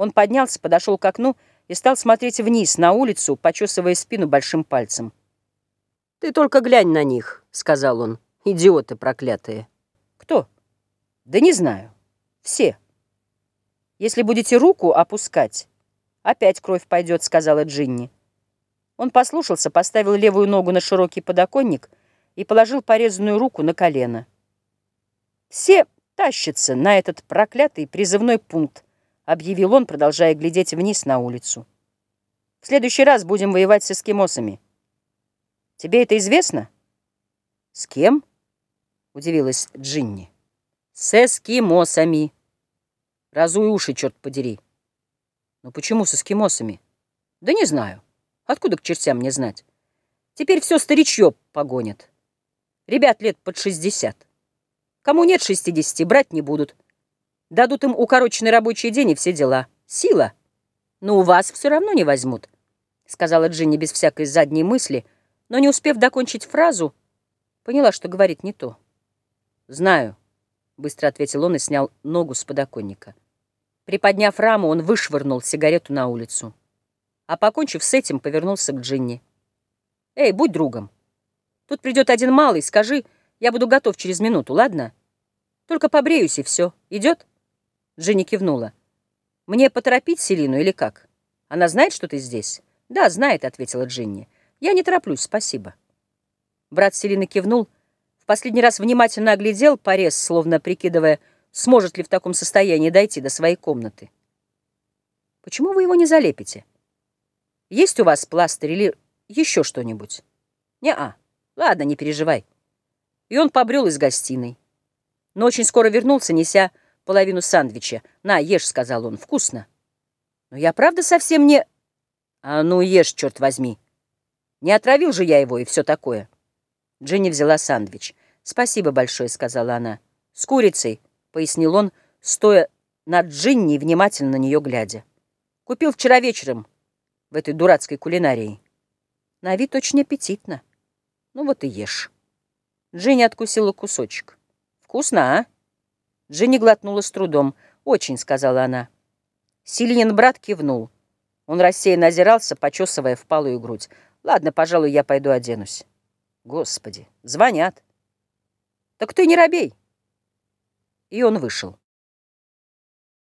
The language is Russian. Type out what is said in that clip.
Он поднялся, подошел к окну и стал смотреть вниз, на улицу, почесывая спину большим пальцем. «Ты только глянь на них», — сказал он. «Идиоты проклятые». «Кто?» «Да не знаю. Все. Если будете руку опускать, опять кровь пойдет», — сказала Джинни. Он послушался, поставил левую ногу на широкий подоконник и положил порезанную руку на колено. Все тащатся на этот проклятый призывной пункт, объявил он, продолжая глядеть вниз на улицу. В следующий раз будем воевать с эскимосами. Тебе это известно? С кем? Удивилась Джинни. С эскимосами. Разуй уши, черт подери. Ну почему с эскимосами? Да не знаю. Откуда к чертям мне знать? Теперь все старичье погонят. Ребят лет под шестьдесят. Кому нет шестидесяти, брать не будут. Дадут им укороченный рабочий день и все дела. Сила. Но у вас все равно не возьмут, сказала Джинни без всякой задней мысли, но, не успев докончить фразу, поняла, что говорит не то. «Знаю», — быстро ответил он и снял ногу с подоконника. Приподняв раму, он вышвырнул сигарету на улицу. А покончив с этим, повернулся к Джинни. «Эй, будь другом. Тут придет один малый, скажи, я буду готов через минуту, ладно? Только побреюсь и все. Идет?» Джинни кивнула. «Мне поторопить Селину или как? Она знает, что ты здесь?» «Да, знает», — ответила Джинни. «Я не тороплюсь, спасибо». Брат Селины кивнул, в последний раз внимательно оглядел порез, словно прикидывая, сможет ли в таком состоянии дойти до своей комнаты. «Почему вы его не залепите? Есть у вас пластырь или еще что-нибудь?» «Не-а. Ладно, не переживай». И он побрел из гостиной. Но очень скоро вернулся, неся половину сандвича. «На, ешь», — сказал он, — «вкусно». «Но я правда совсем не...» «А ну, ешь, черт возьми». «Не отравил же я его и все такое». Дженни взяла сандвич. «Спасибо большое», — сказала она. «С курицей», — пояснил он, стоя над Джинни внимательно на нее глядя. «Купил вчера вечером в этой дурацкой кулинарии. На вид очень аппетитно. Ну вот и ешь». Джинни откусила кусочек. «Вкусно, а?» Джинни глотнула с трудом. «Очень», — сказала она. Силинин брат кивнул. Он рассеянно озирался, почесывая впалую грудь. «Ладно, пожалуй, я пойду оденусь». «Господи, звонят». «Так ты не робей». И он вышел.